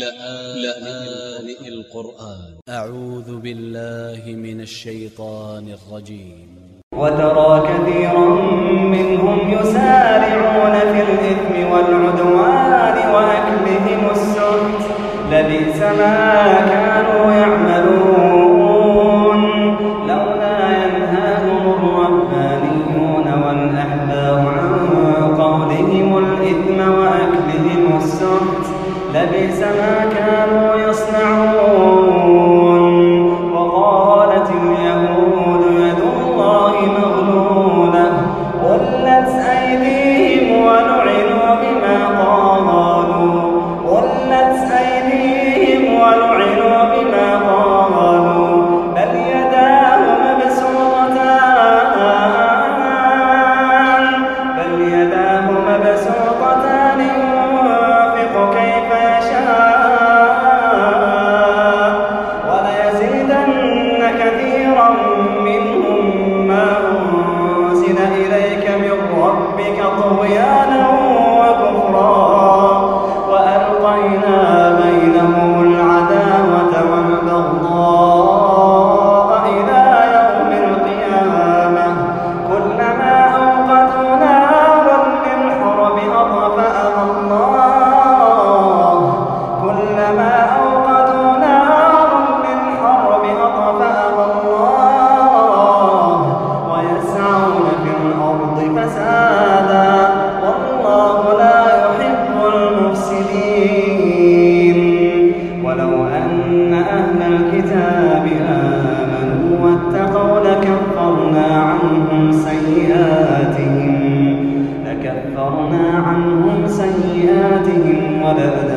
لآن القرآن. أ ع و ذ ب ا ل ل ه من ا ل ش ي ط ا ن ا ل ج ي م وترى كثيرا منهم يسارعون في الإثم والعدوان وأكلهم السحت. لبئس ما كانوا لبئس ما كانوا سيئاتهم ولأدخلناهم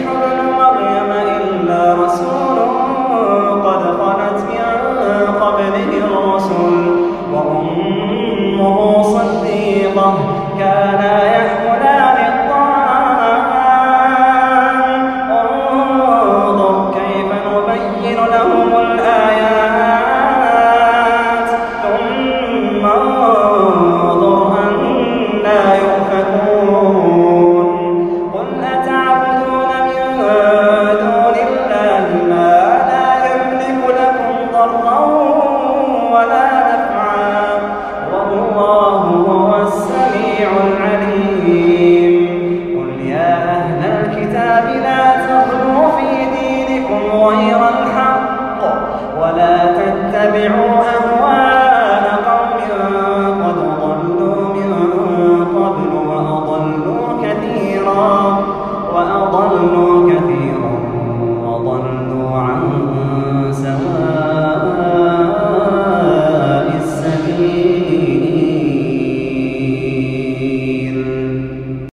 Aleluya.